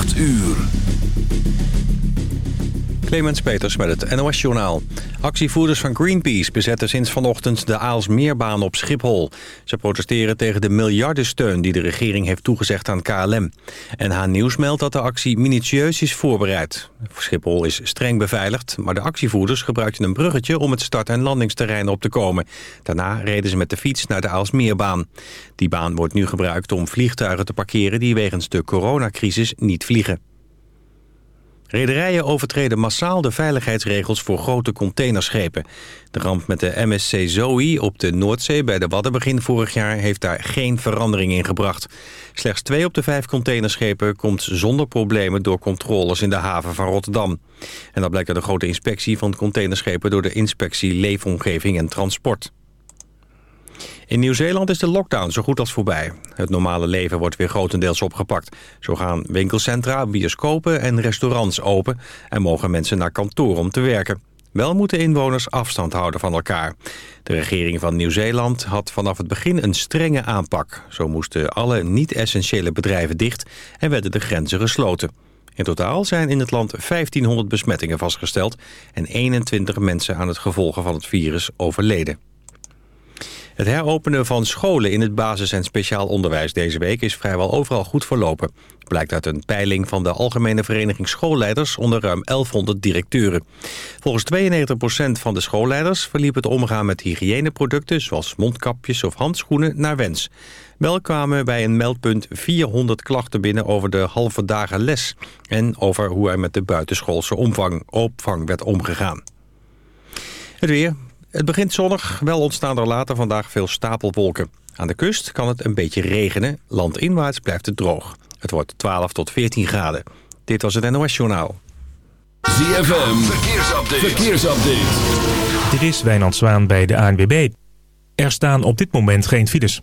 8 uur. Clemens Peters met het NOS Journaal. Actievoerders van Greenpeace bezetten sinds vanochtend de Aalsmeerbaan op Schiphol. Ze protesteren tegen de miljardensteun die de regering heeft toegezegd aan KLM. NH Nieuws meldt dat de actie minutieus is voorbereid. Schiphol is streng beveiligd, maar de actievoerders gebruikten een bruggetje om het start- en landingsterrein op te komen. Daarna reden ze met de fiets naar de Aalsmeerbaan. Die baan wordt nu gebruikt om vliegtuigen te parkeren die wegens de coronacrisis niet vliegen. Rederijen overtreden massaal de veiligheidsregels voor grote containerschepen. De ramp met de MSC Zoe op de Noordzee bij de Wadden begin vorig jaar heeft daar geen verandering in gebracht. Slechts twee op de vijf containerschepen komt zonder problemen door controles in de haven van Rotterdam. En dat blijkt uit de grote inspectie van containerschepen door de inspectie Leefomgeving en Transport. In Nieuw-Zeeland is de lockdown zo goed als voorbij. Het normale leven wordt weer grotendeels opgepakt. Zo gaan winkelcentra, bioscopen en restaurants open... en mogen mensen naar kantoor om te werken. Wel moeten inwoners afstand houden van elkaar. De regering van Nieuw-Zeeland had vanaf het begin een strenge aanpak. Zo moesten alle niet-essentiële bedrijven dicht en werden de grenzen gesloten. In totaal zijn in het land 1500 besmettingen vastgesteld... en 21 mensen aan het gevolgen van het virus overleden. Het heropenen van scholen in het basis- en speciaal onderwijs deze week is vrijwel overal goed verlopen. Blijkt uit een peiling van de Algemene Vereniging Schoolleiders onder ruim 1100 directeuren. Volgens 92% van de schoolleiders verliep het omgaan met hygiëneproducten zoals mondkapjes of handschoenen naar wens. Wel kwamen bij een meldpunt 400 klachten binnen over de halve dagen les en over hoe er met de buitenschoolse omvang, opvang werd omgegaan. Het weer. Het begint zonnig, wel ontstaan er later vandaag veel stapelwolken. Aan de kust kan het een beetje regenen, landinwaarts blijft het droog. Het wordt 12 tot 14 graden. Dit was het NOS Journaal. ZFM, verkeersupdate. verkeersupdate. Dit is Wijnand Zwaan bij de ANWB. Er staan op dit moment geen files.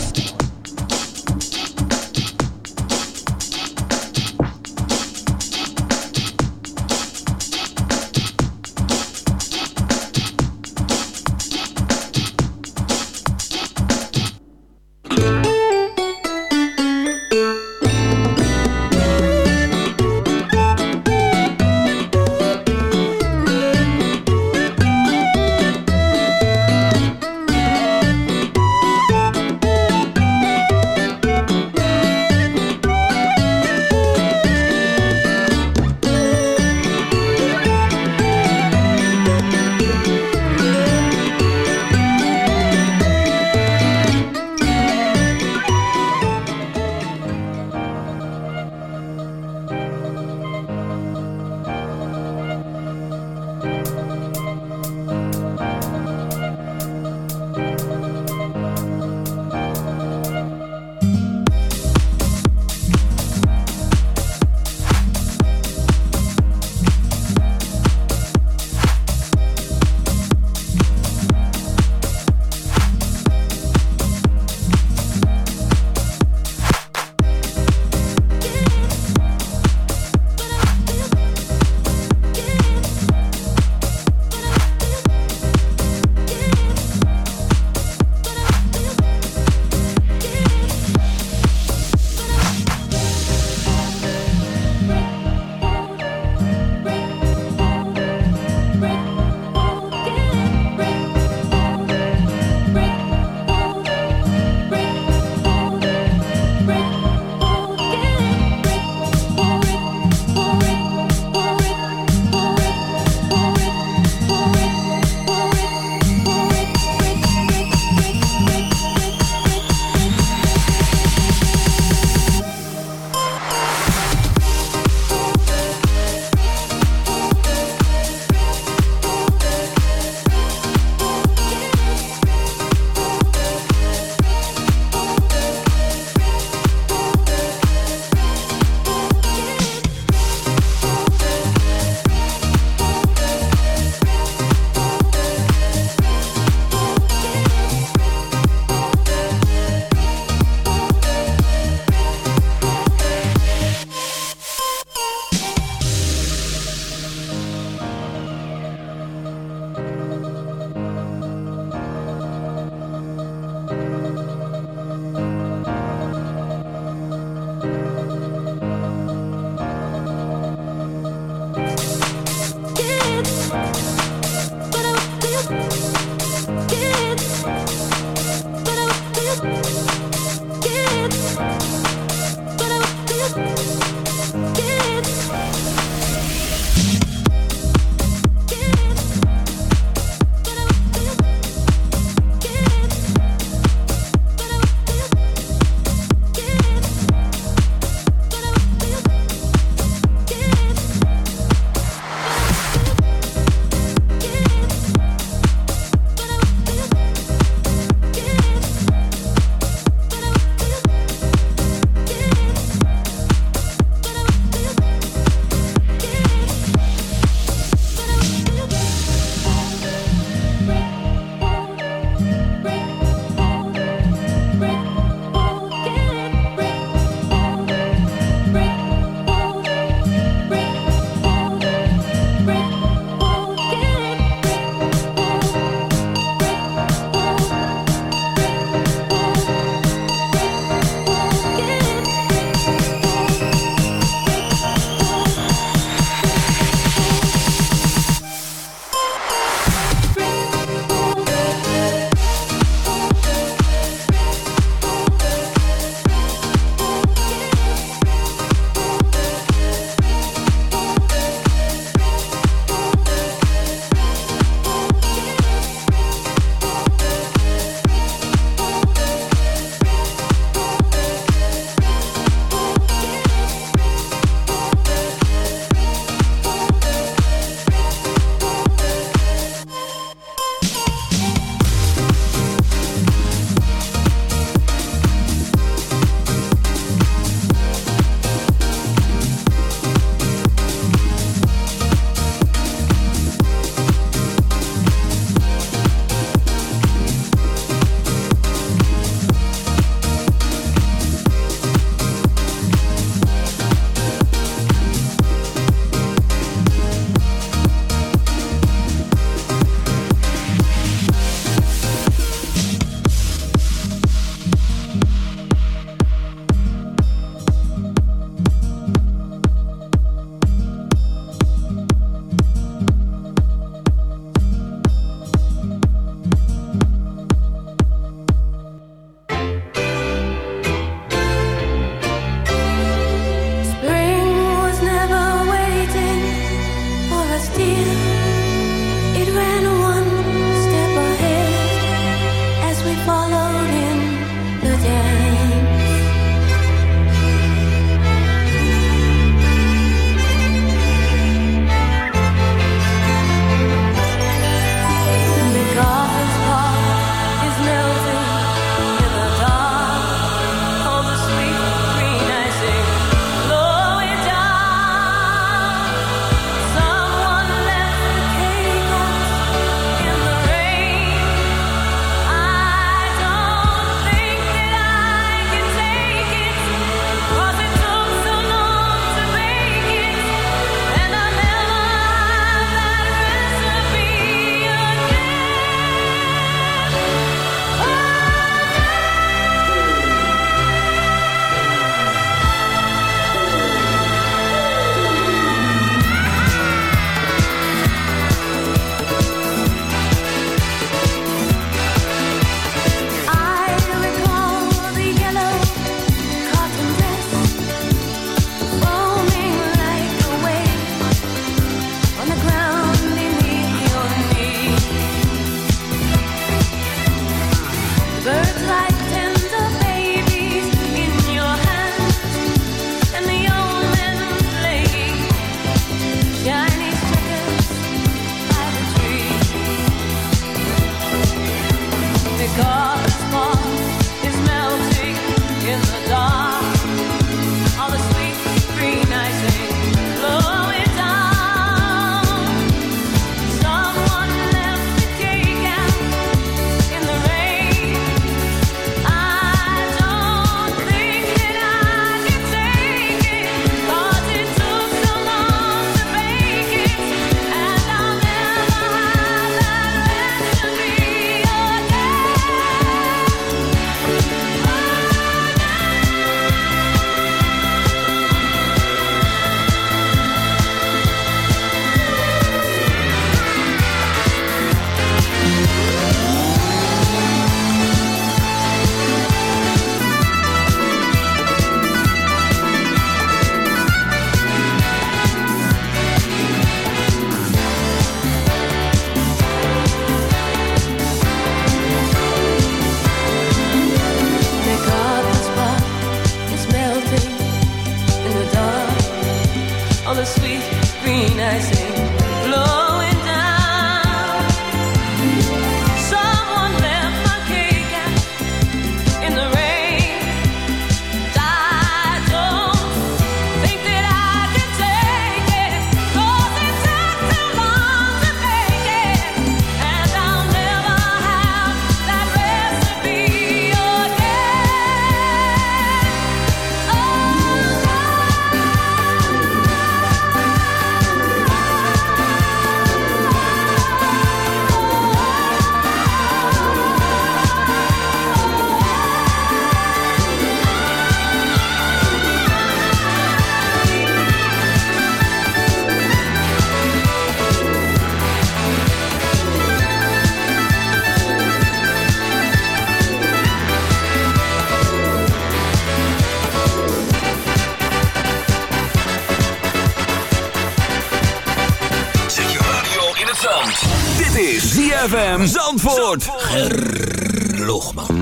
Roger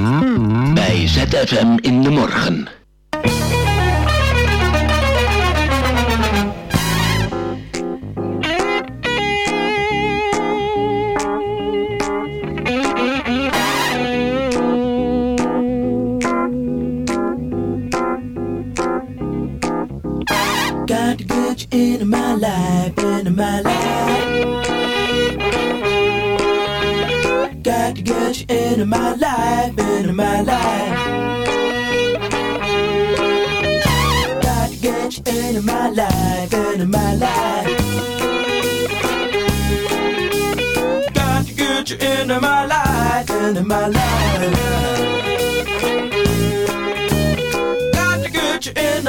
Bij ZFM in de morgen.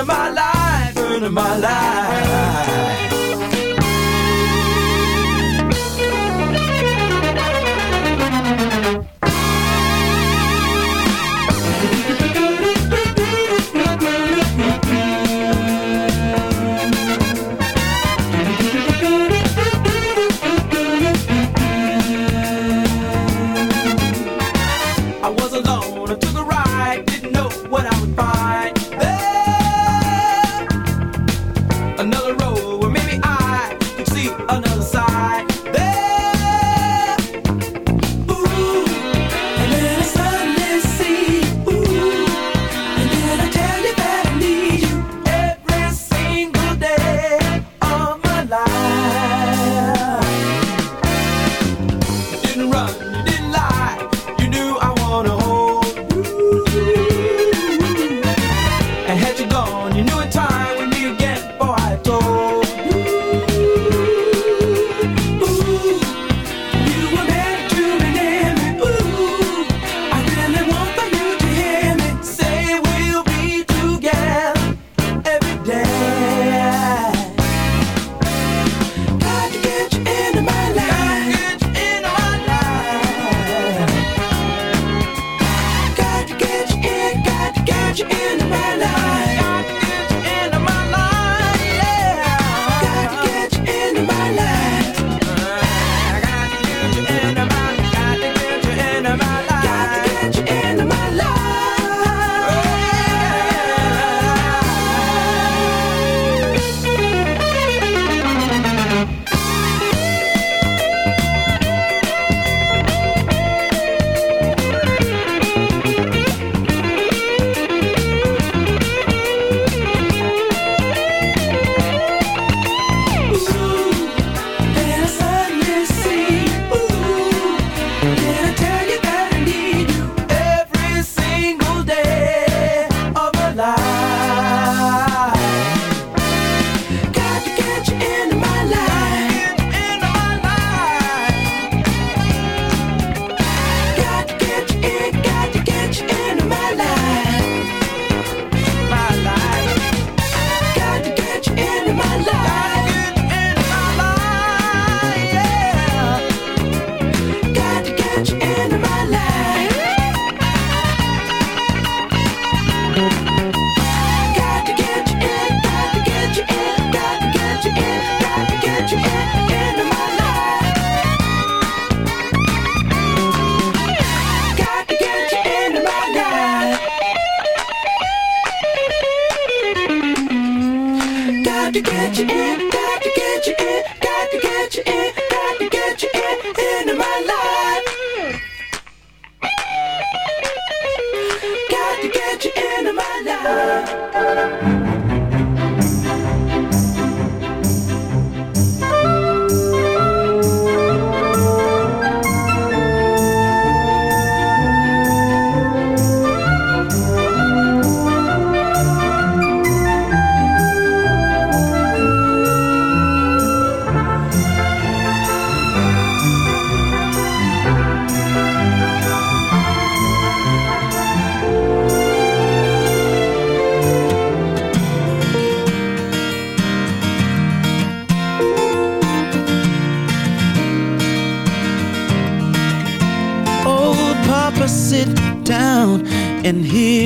my life, in my life.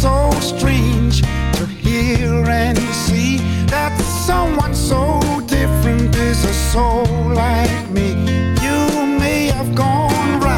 So strange to hear and see that someone so different is a soul like me. You may have gone right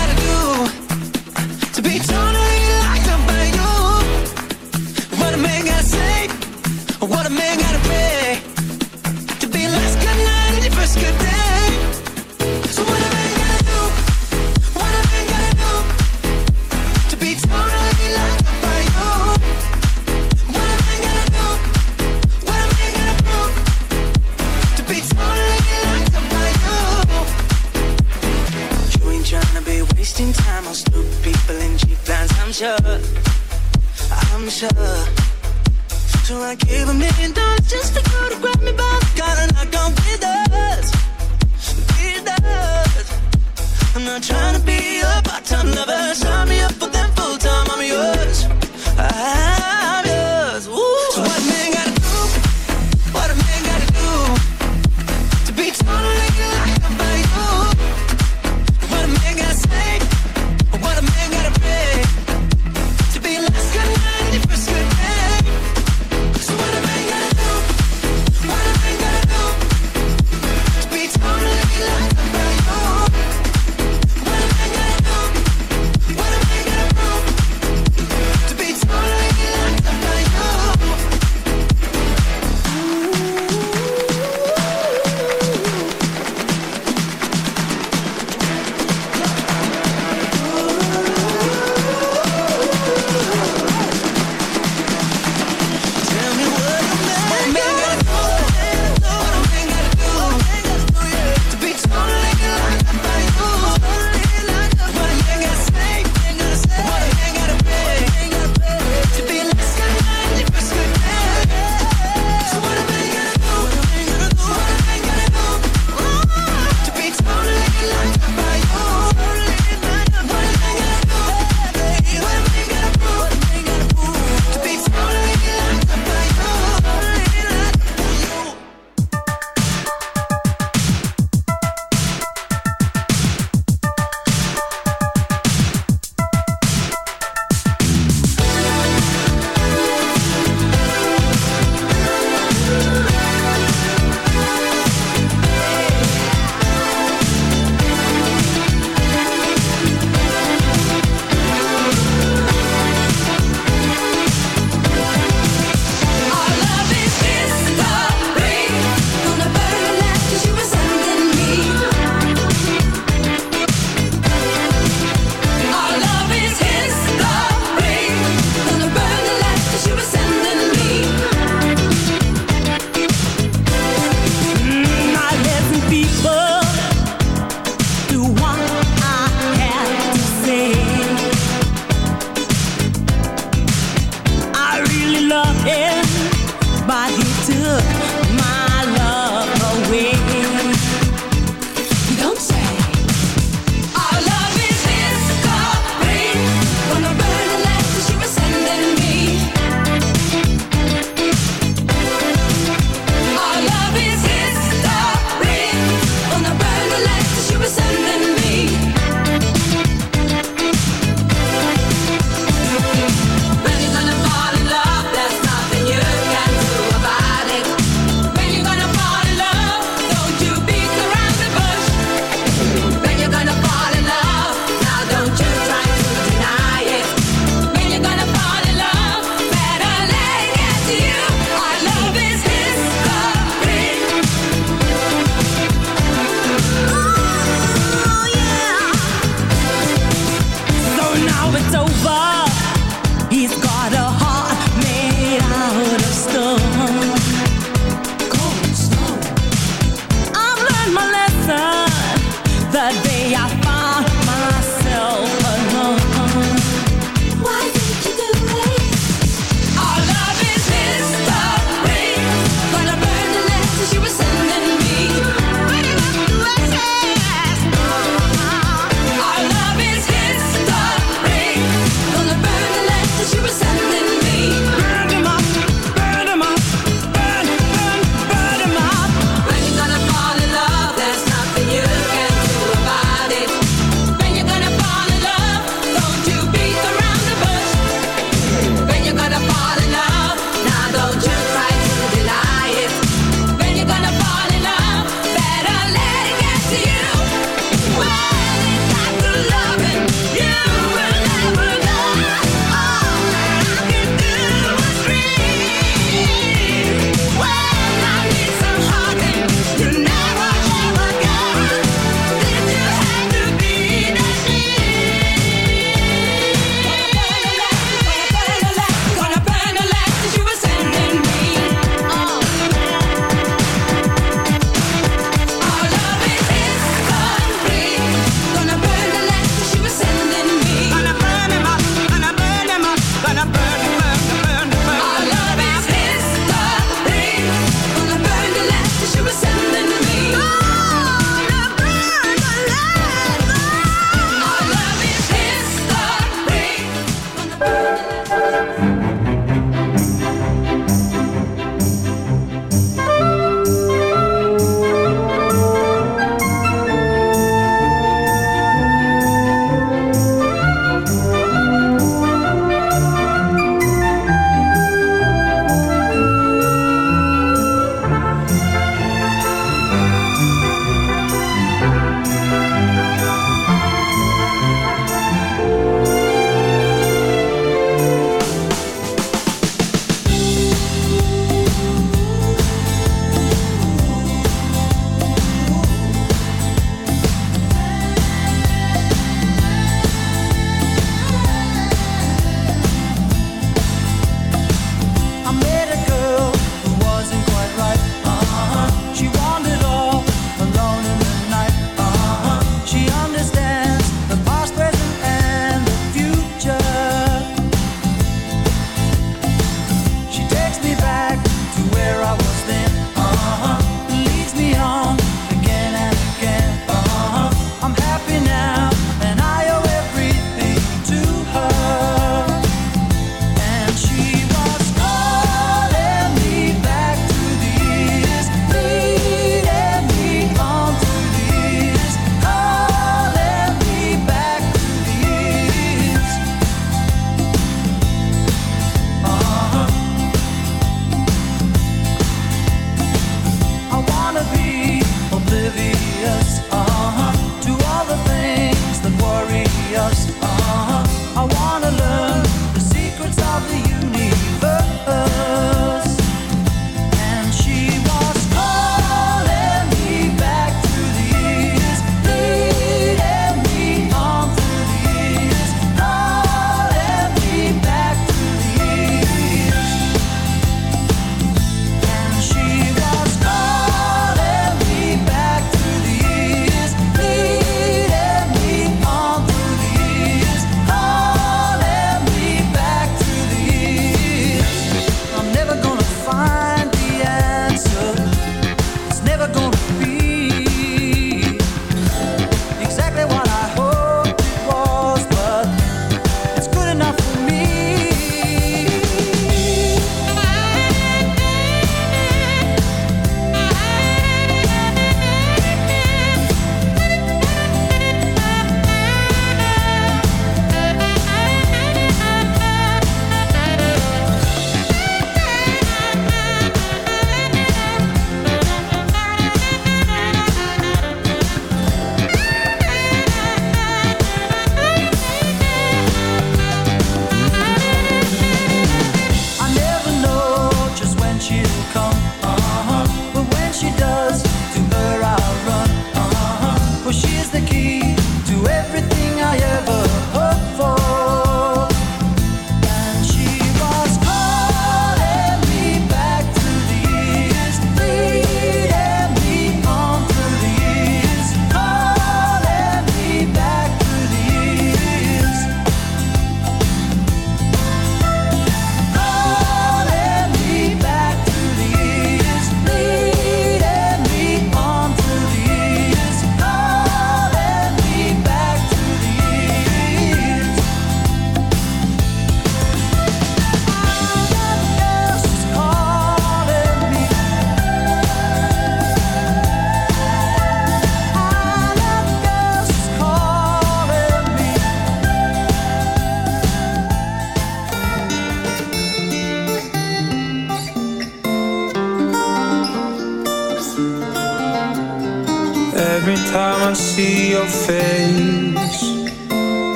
trying to be a part-time lover. Me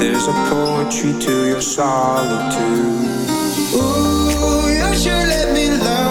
There's a poetry to your solitude. Ooh, you should let me love.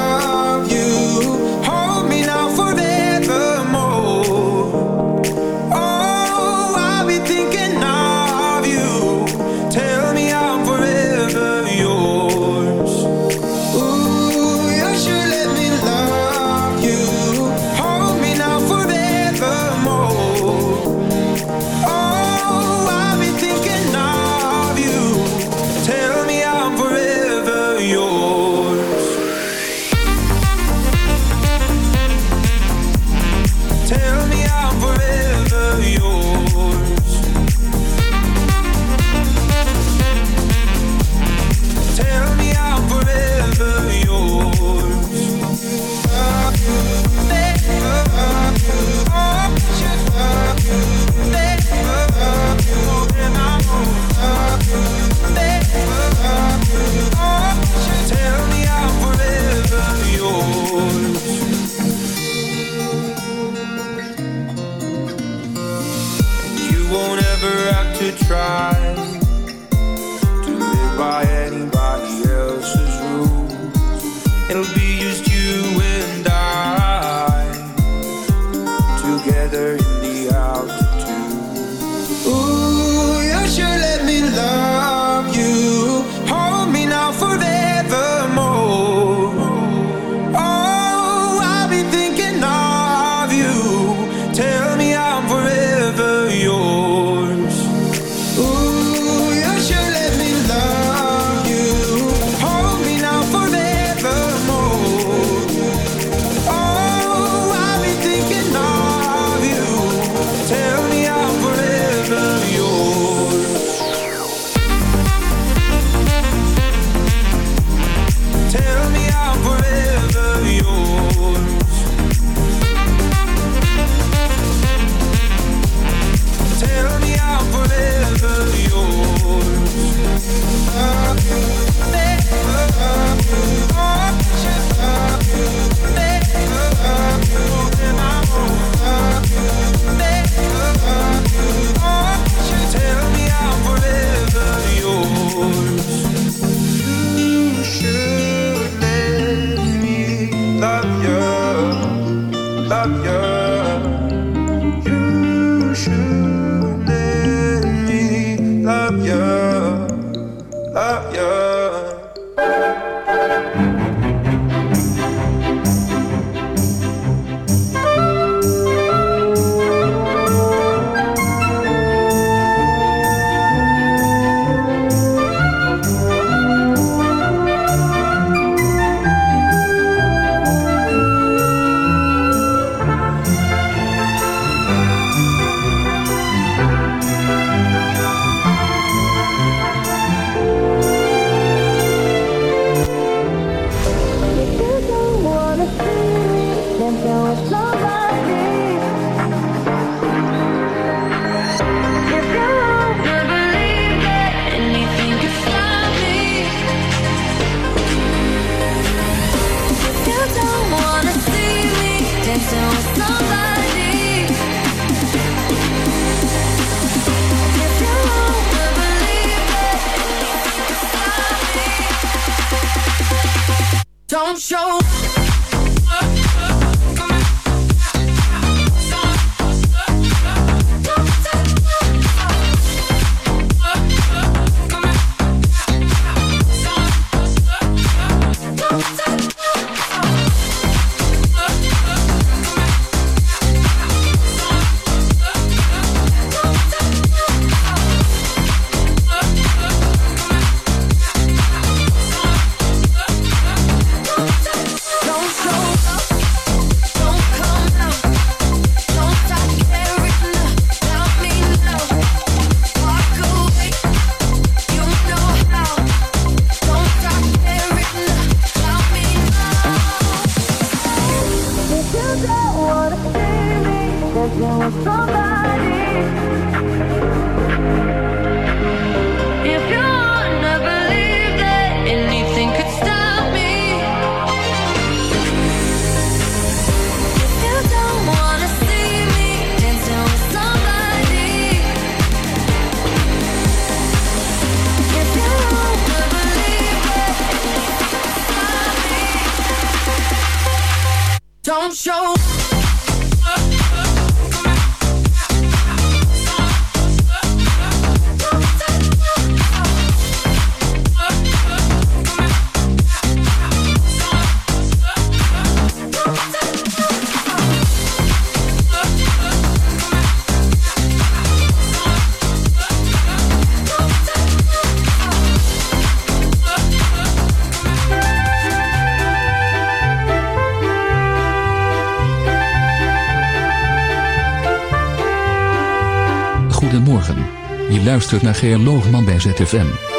don't show. Luistert naar Geer Loogman bij ZFM.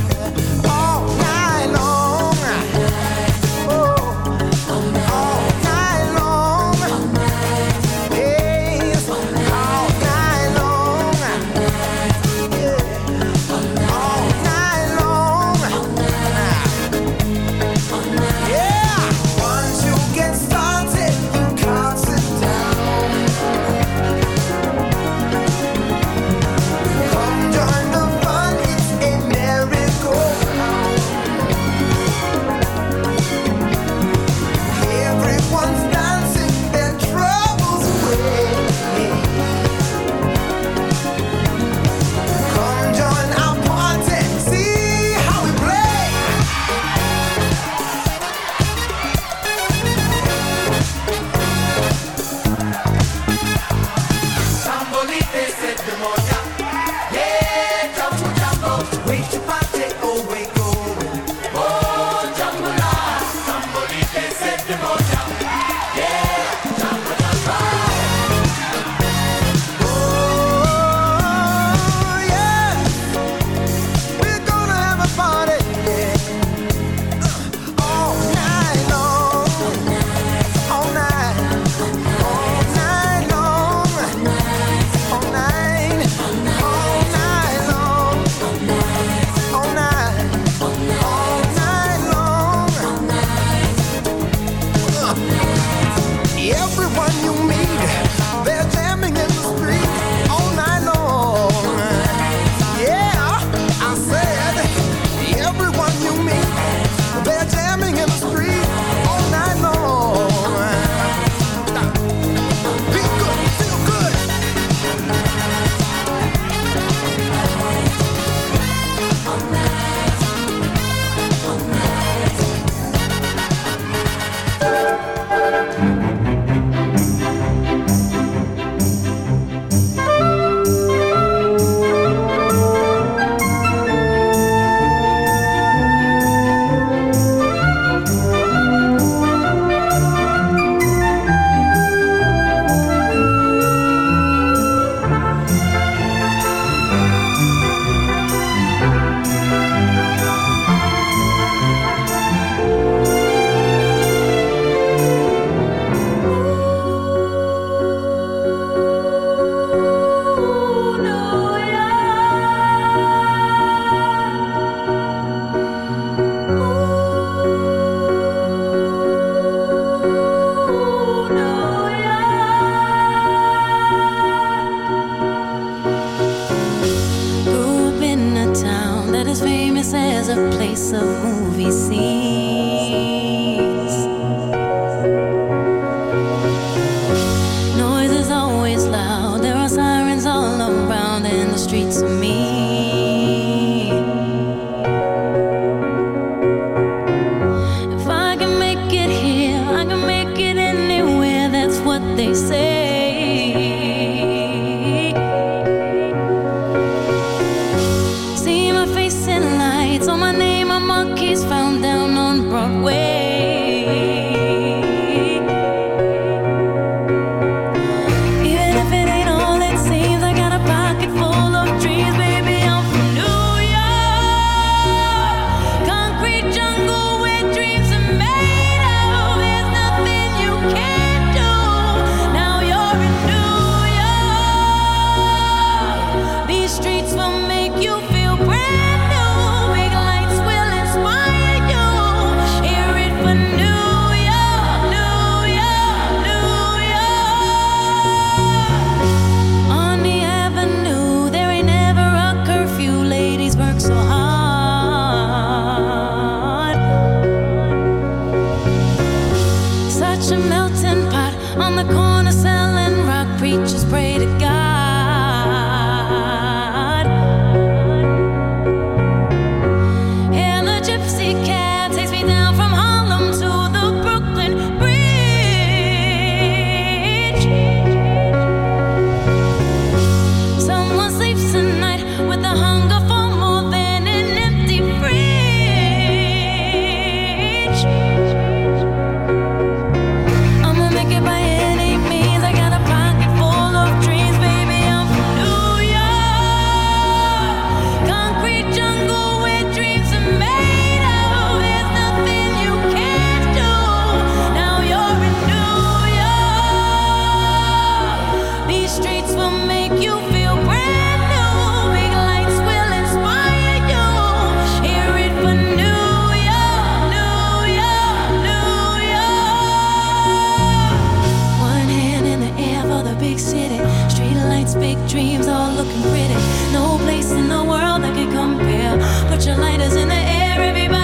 dreams are looking pretty. No place in the world that could compare. Put your lighters in the air, everybody.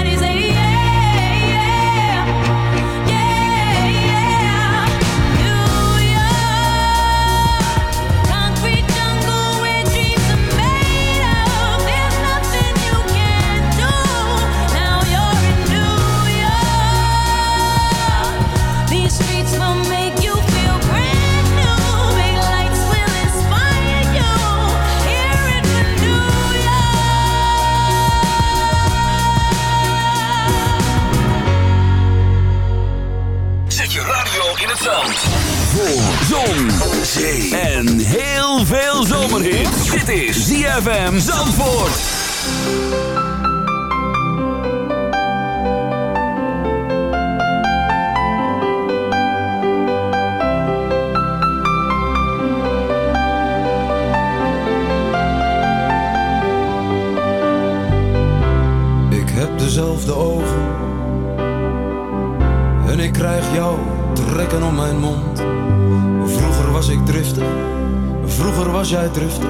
Ik heb dezelfde ogen. En ik krijg jou trekken om mijn mond. Vroeger was ik driftig, vroeger was jij driftig,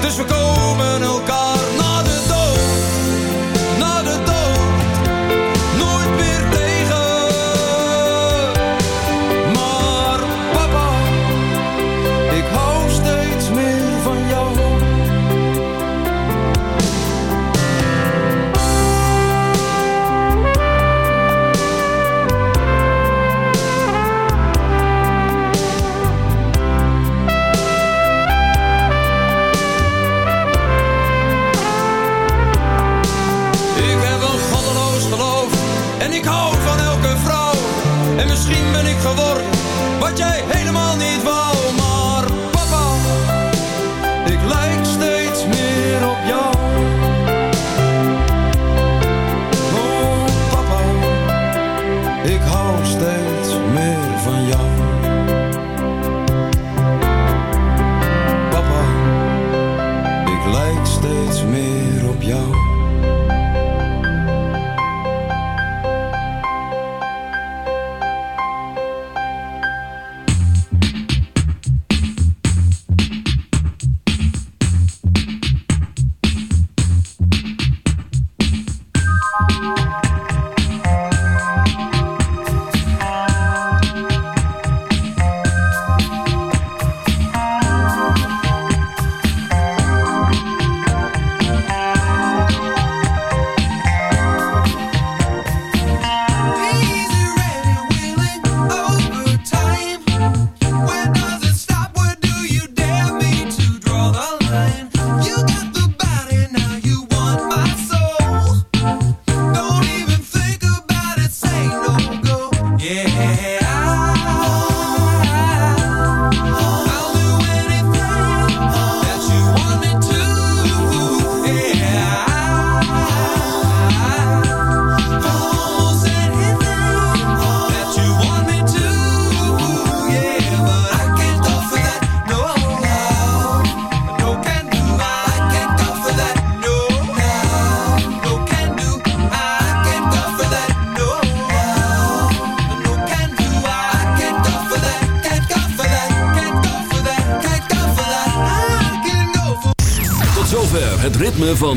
dus we komen elkaar hou steeds meer van jou.